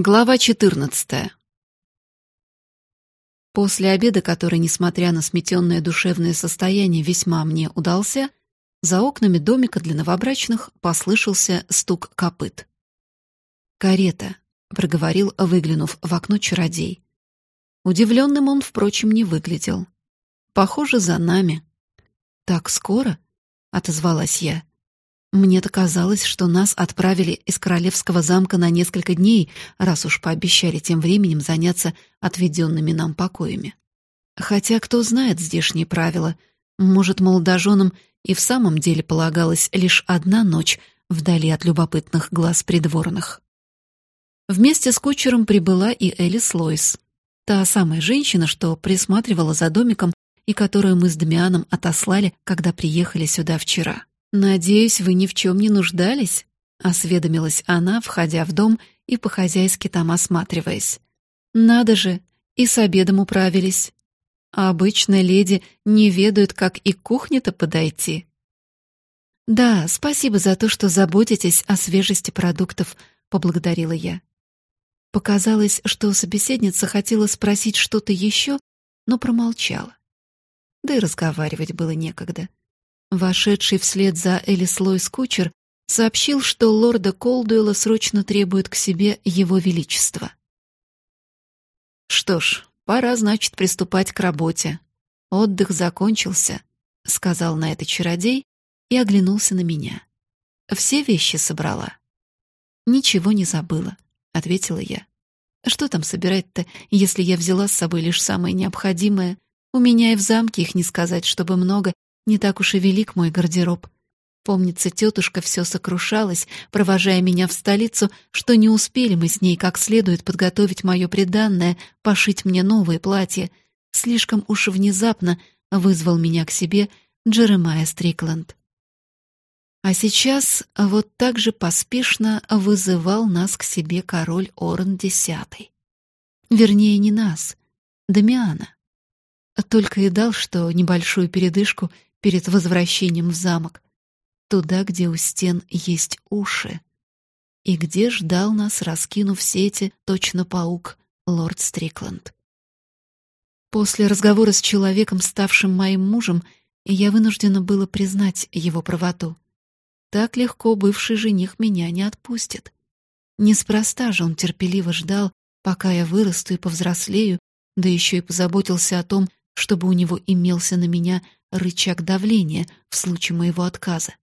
Глава 14. После обеда, который, несмотря на сметенное душевное состояние, весьма мне удался, за окнами домика для новобрачных послышался стук копыт. «Карета», — проговорил, выглянув в окно чародей. Удивленным он, впрочем, не выглядел. «Похоже, за нами». «Так скоро?» — отозвалась я. Мне-то казалось, что нас отправили из королевского замка на несколько дней, раз уж пообещали тем временем заняться отведенными нам покоями. Хотя кто знает здешние правила, может, молодоженам и в самом деле полагалась лишь одна ночь вдали от любопытных глаз придворных. Вместе с кучером прибыла и Элис Лойс, та самая женщина, что присматривала за домиком и которую мы с Дамианом отослали, когда приехали сюда вчера. «Надеюсь, вы ни в чем не нуждались?» — осведомилась она, входя в дом и по-хозяйски там осматриваясь. «Надо же, и с обедом управились. А обычно леди не ведают, как и к кухне-то подойти». «Да, спасибо за то, что заботитесь о свежести продуктов», — поблагодарила я. Показалось, что собеседница хотела спросить что-то еще, но промолчала. Да и разговаривать было некогда. Вошедший вслед за Элис Лойс кучер сообщил, что лорда Колдуэлла срочно требует к себе его величество. «Что ж, пора, значит, приступать к работе. Отдых закончился», — сказал на это чародей и оглянулся на меня. «Все вещи собрала?» «Ничего не забыла», — ответила я. «Что там собирать-то, если я взяла с собой лишь самое необходимое? У меня и в замке их не сказать, чтобы много, не так уж и велик мой гардероб. Помнится, тетушка все сокрушалась, провожая меня в столицу, что не успели мы с ней как следует подготовить мое приданное, пошить мне новые платья. Слишком уж внезапно вызвал меня к себе Джеремайя Стрикленд. А сейчас вот так же поспешно вызывал нас к себе король Орен Десятый. Вернее, не нас, Дамиана. Только и дал, что небольшую передышку — перед возвращением в замок, туда, где у стен есть уши, и где ждал нас, раскинув сети, точно паук, лорд Стрикленд. После разговора с человеком, ставшим моим мужем, я вынуждена была признать его правоту. Так легко бывший жених меня не отпустит. Неспроста же он терпеливо ждал, пока я вырасту и повзрослею, да еще и позаботился о том, чтобы у него имелся на меня рычаг давления в случае моего отказа.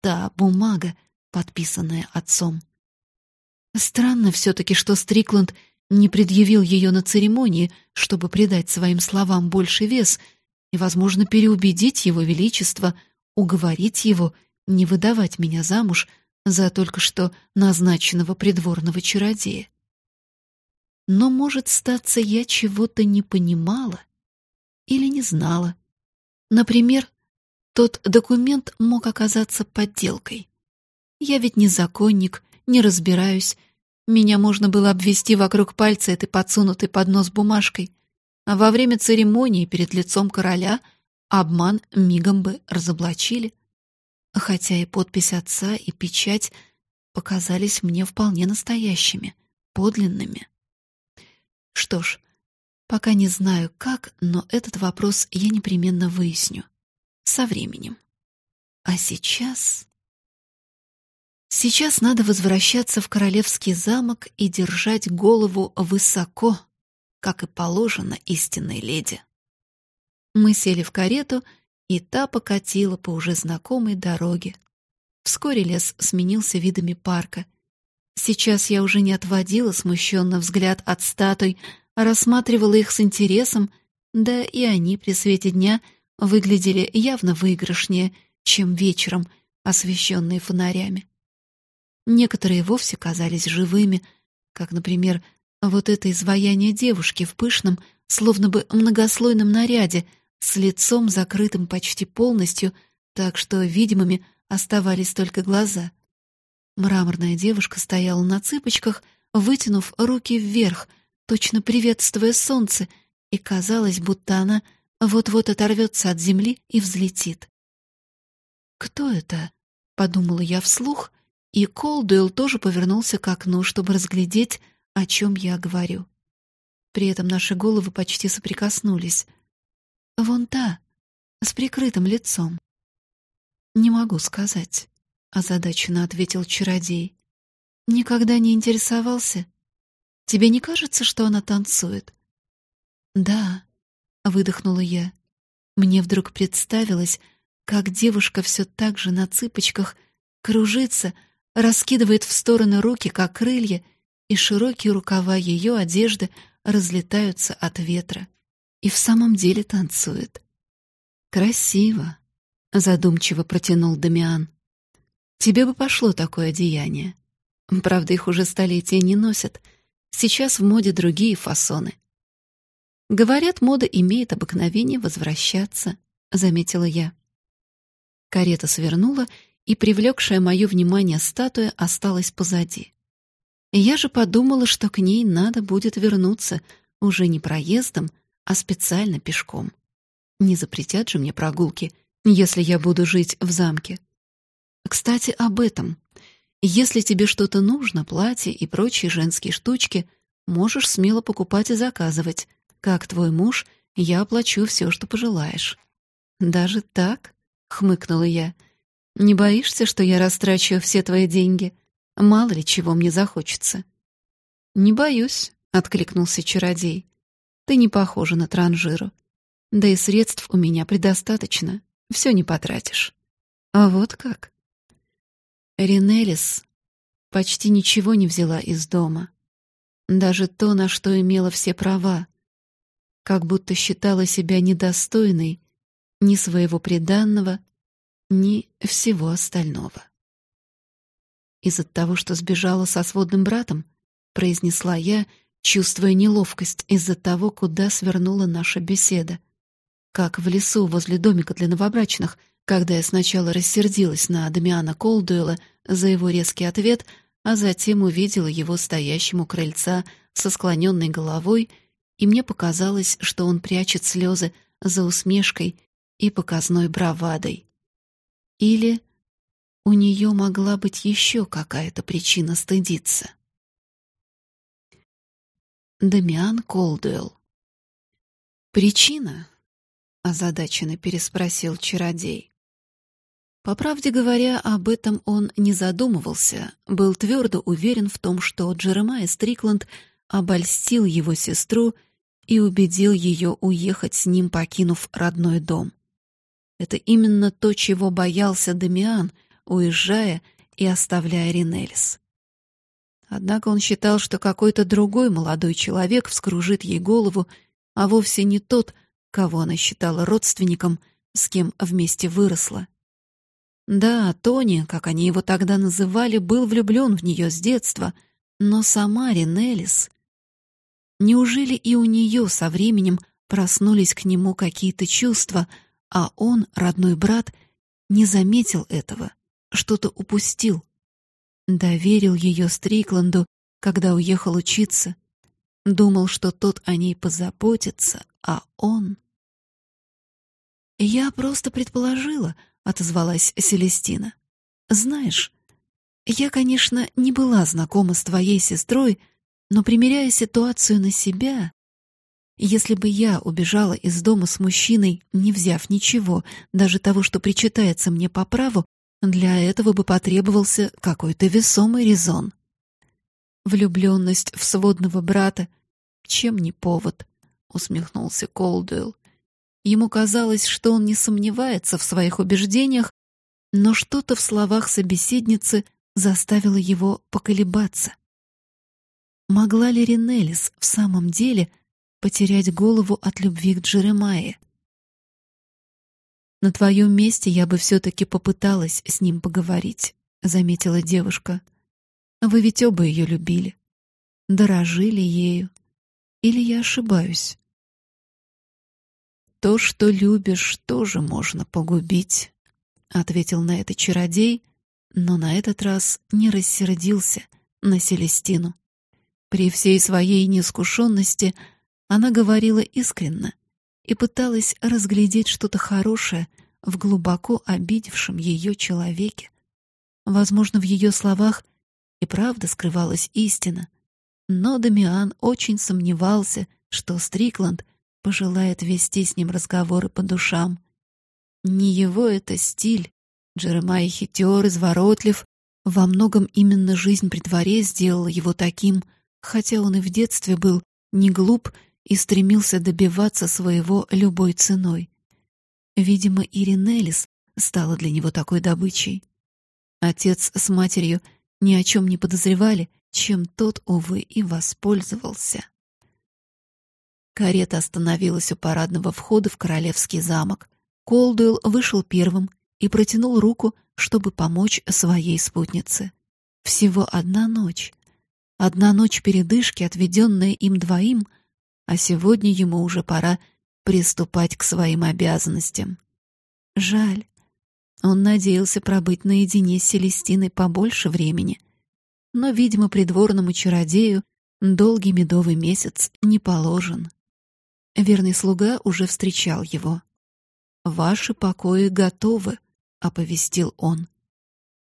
Та бумага, подписанная отцом. Странно все-таки, что Стрикланд не предъявил ее на церемонии, чтобы придать своим словам больше вес и, возможно, переубедить его величество, уговорить его не выдавать меня замуж за только что назначенного придворного чародея. Но, может, статься, я чего-то не понимала или не знала. Например, тот документ мог оказаться подделкой. Я ведь не законник, не разбираюсь. Меня можно было обвести вокруг пальца этой подсунутой под нос бумажкой. А во время церемонии перед лицом короля обман мигом бы разоблачили. Хотя и подпись отца, и печать показались мне вполне настоящими, подлинными. Что ж, Пока не знаю как, но этот вопрос я непременно выясню. Со временем. А сейчас... Сейчас надо возвращаться в королевский замок и держать голову высоко, как и положено истинной леди. Мы сели в карету, и та покатила по уже знакомой дороге. Вскоре лес сменился видами парка. Сейчас я уже не отводила смущенно взгляд от статуй, рассматривала их с интересом, да и они при свете дня выглядели явно выигрышнее, чем вечером, освещенные фонарями. Некоторые вовсе казались живыми, как, например, вот это изваяние девушки в пышном, словно бы многослойном наряде, с лицом закрытым почти полностью, так что видимыми оставались только глаза. Мраморная девушка стояла на цыпочках, вытянув руки вверх — точно приветствуя солнце, и казалось, будто она вот-вот оторвется от земли и взлетит. «Кто это?» — подумала я вслух, и Колдуэлл тоже повернулся к окну, чтобы разглядеть, о чем я говорю. При этом наши головы почти соприкоснулись. Вон та, с прикрытым лицом. Не могу сказать, озадаченно ответил чародей. Никогда не интересовался. Тебе не кажется, что она танцует? Да, выдохнула я. Мне вдруг представилось, как девушка все так же на цыпочках кружится, раскидывает в стороны руки, как крылья, и широкие рукава ее одежды разлетаются от ветра. И в самом деле танцует. Красиво, задумчиво протянул Дамиан. Тебе бы пошло такое одеяние. Правда, их уже столетия не носят. Сейчас в моде другие фасоны. Говорят, мода имеет обыкновение возвращаться, заметила я. Карета свернула, и привлекшая мое внимание статуя осталась позади. Я же подумала, что к ней надо будет вернуться уже не проездом, а специально пешком. Не запретят же мне прогулки, если я буду жить в замке. Кстати, об этом. Если тебе что-то нужно, платье и прочие женские штучки, можешь смело покупать и заказывать. Как твой муж, я оплачу все, что пожелаешь. Даже так? хмыкнула я. Не боишься, что я растрачу все твои деньги? Мало ли чего мне захочется. Не боюсь, откликнулся чародей. Ты не похожа на транжиру. Да и средств у меня предостаточно. Все не потратишь. А вот как? Ринелис почти ничего не взяла из дома. Даже то, на что имела все права. Как будто считала себя недостойной ни своего приданного, ни всего остального. Из-за того, что сбежала со сводным братом, произнесла я, чувствуя неловкость из-за того, куда свернула наша беседа. Как в лесу возле домика для новобрачных, когда я сначала рассердилась на Дамиана Колдуэла за его резкий ответ, а затем увидела его стоящим у крыльца со склоненной головой, и мне показалось, что он прячет слезы за усмешкой и показной бравадой. Или у нее могла быть еще какая-то причина стыдиться. Дамиан Колдуэлл. «Причина?» — озадаченно переспросил чародей. По правде говоря, об этом он не задумывался, был твердо уверен в том, что Джеремайя Стрикланд обольстил его сестру и убедил ее уехать с ним, покинув родной дом. Это именно то, чего боялся Дамиан, уезжая и оставляя Ринелис. Однако он считал, что какой-то другой молодой человек вскружит ей голову, а вовсе не тот, кого она считала родственником, с кем вместе выросла. Да, Тони, как они его тогда называли, был влюблен в нее с детства, но сама Ринелис... Неужели и у нее со временем проснулись к нему какие-то чувства, а он, родной брат, не заметил этого, что-то упустил. Доверил ее Стрикланду, когда уехал учиться. Думал, что тот о ней позаботится, а он... «Я просто предположила», — отозвалась Селестина. «Знаешь, я, конечно, не была знакома с твоей сестрой, но, примеряя ситуацию на себя, если бы я убежала из дома с мужчиной, не взяв ничего, даже того, что причитается мне по праву, для этого бы потребовался какой-то весомый резон. Влюбленность в сводного брата чем не повод, усмехнулся Колдуэлл. Ему казалось, что он не сомневается в своих убеждениях, но что-то в словах собеседницы заставило его поколебаться. Могла ли Ринелис в самом деле потерять голову от любви к Джеремае. На твоем месте я бы все таки попыталась с ним поговорить, заметила девушка. Вы ведь оба ее любили, дорожили ею. Или я ошибаюсь? То, что любишь, тоже можно погубить, ответил на это чародей, но на этот раз не рассердился на Селестину. При всей своей неискушенности она говорила искренне и пыталась разглядеть что-то хорошее в глубоко обидевшем ее человеке. Возможно, в ее словах и правда скрывалась истина, Но Дамиан очень сомневался, что Стрикланд пожелает вести с ним разговоры по душам. Не его это стиль. Джеремай хитер, изворотлив. Во многом именно жизнь при дворе сделала его таким, хотя он и в детстве был не глуп и стремился добиваться своего любой ценой. Видимо, Иринелис стала для него такой добычей. Отец с матерью ни о чем не подозревали, чем тот, увы, и воспользовался. Карета остановилась у парадного входа в королевский замок. Колдуэлл вышел первым и протянул руку, чтобы помочь своей спутнице. Всего одна ночь. Одна ночь передышки, отведенная им двоим, а сегодня ему уже пора приступать к своим обязанностям. Жаль. Он надеялся пробыть наедине с Селестиной побольше времени. Но, видимо, придворному чародею долгий медовый месяц не положен. Верный слуга уже встречал его. «Ваши покои готовы», — оповестил он.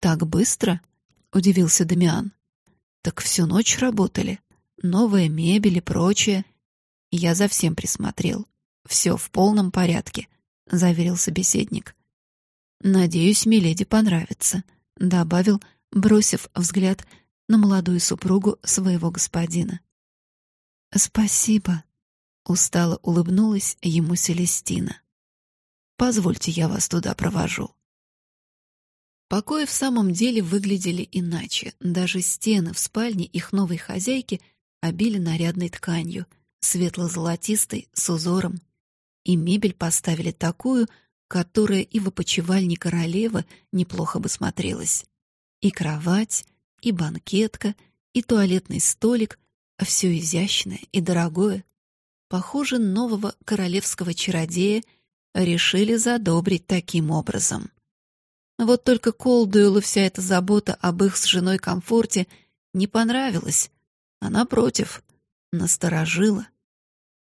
«Так быстро?» — удивился Дамиан. «Так всю ночь работали. Новая мебель и прочее. Я за всем присмотрел. Все в полном порядке», — заверил собеседник. «Надеюсь, Миледи понравится», — добавил, бросив взгляд на молодую супругу своего господина. «Спасибо», — устало улыбнулась ему Селестина. Позвольте, я вас туда провожу. Покои в самом деле выглядели иначе. Даже стены в спальне их новой хозяйки обили нарядной тканью, светло-золотистой, с узором. И мебель поставили такую, которая и в опочивальне королевы неплохо бы смотрелась. И кровать, и банкетка, и туалетный столик — все изящное и дорогое. Похоже, нового королевского чародея — решили задобрить таким образом. Вот только Колдуэлу вся эта забота об их с женой комфорте не понравилась, а напротив, насторожила.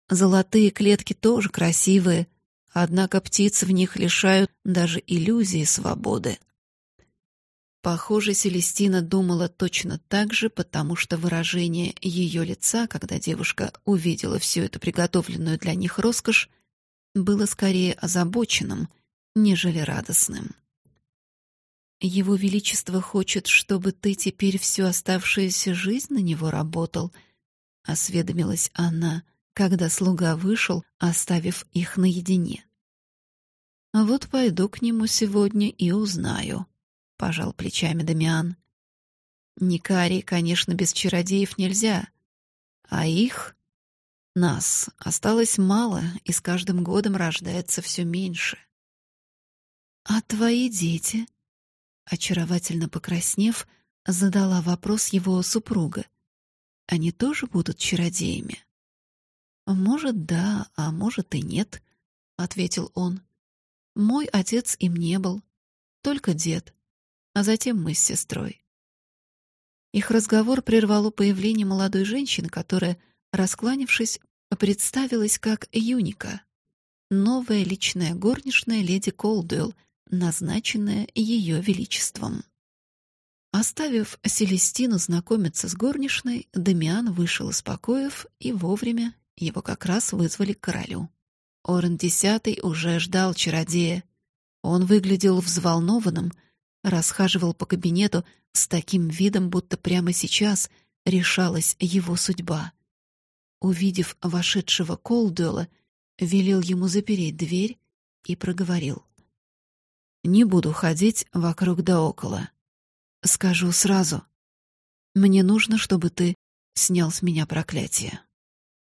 Золотые клетки тоже красивые, однако птиц в них лишают даже иллюзии свободы. Похоже, Селестина думала точно так же, потому что выражение ее лица, когда девушка увидела всю эту приготовленную для них роскошь, было скорее озабоченным, нежели радостным. Его величество хочет, чтобы ты теперь всю оставшуюся жизнь на него работал, осведомилась она, когда слуга вышел, оставив их наедине. А вот пойду к нему сегодня и узнаю, пожал плечами Дамиан. Никарий, конечно, без чародеев нельзя, а их нас осталось мало, и с каждым годом рождается все меньше. А твои дети? Очаровательно покраснев, задала вопрос его супруга. Они тоже будут чародеями? Может, да, а может и нет, ответил он. Мой отец им не был, только дед, а затем мы с сестрой. Их разговор прервало появление молодой женщины, которая раскланившись, представилась как Юника, новая личная горничная леди Колдуэлл, назначенная ее величеством. Оставив Селестину знакомиться с горничной, Дамиан вышел из покоев, и вовремя его как раз вызвали к королю. Орен Десятый уже ждал чародея. Он выглядел взволнованным, расхаживал по кабинету с таким видом, будто прямо сейчас решалась его судьба увидев вошедшего Колдуэлла, велел ему запереть дверь и проговорил. «Не буду ходить вокруг да около. Скажу сразу. Мне нужно, чтобы ты снял с меня проклятие».